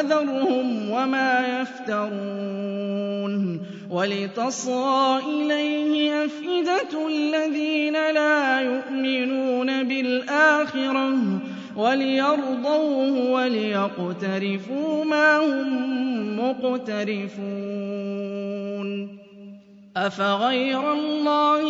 فذرهم وما يفترون ولتصغى إليه أفئدة الذين لا يؤمنون بالآخرة وليرضوه وليقترفوا ما هم مقترفون أفغير الله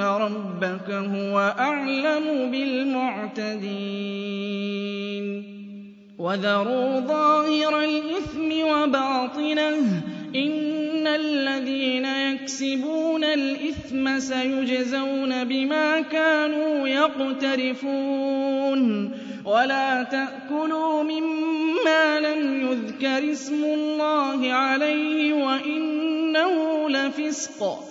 إِنَّ رَبَّكَ هُوَ أَعْلَمُ بِالْمُعْتَدِينَ وَذَرُوا ظَاهِرَ الْإِثْمِ وَبَاطِنَهُ إِنَّ الَّذِينَ يَكْسِبُونَ الْإِثْمَ سَيُجْزَوْنَ بِمَا كَانُوا يَقْتَرِفُونَ وَلَا تَأْكُلُوا مِمَّا لَمْ يُذْكَرِ اسْمُ اللَّهِ عَلَيْهِ وَإِنَّهُ لَفِسْقٌ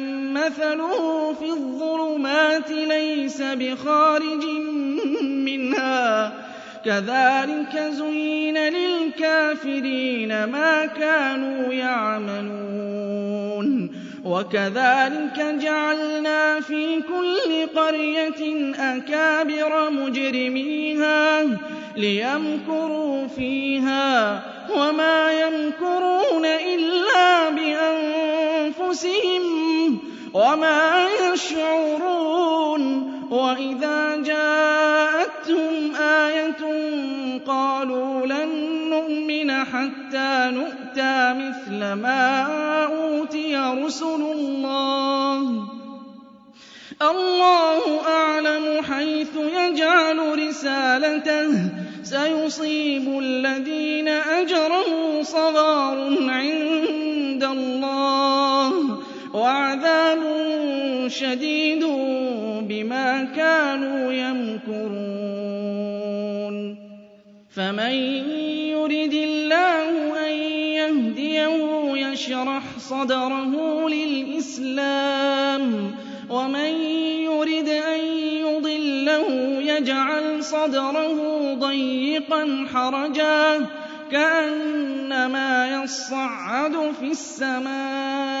مثله في الظلمات ليس بخارج منها كذلك زين للكافرين ما كانوا يعملون وكذلك جعلنا في كل قرية أكابر مجرميها ليمكروا فيها وما يمكرون إلا بأنفسهم وما يشعرون وإذا جاءتهم آية قالوا لن نؤمن حتى نؤتى مثل ما أوتي رسل الله. الله أعلم حيث يجعل رسالته. سيصيب الذين أجروا صغار عند الله. وعذاب شديد بما كانوا يمكرون. فمن يرد الله أن يهديه يشرح صدره للإسلام ومن يرد أن يضله يجعل صدره ضيقا حرجا كأنما يصعد في السماء.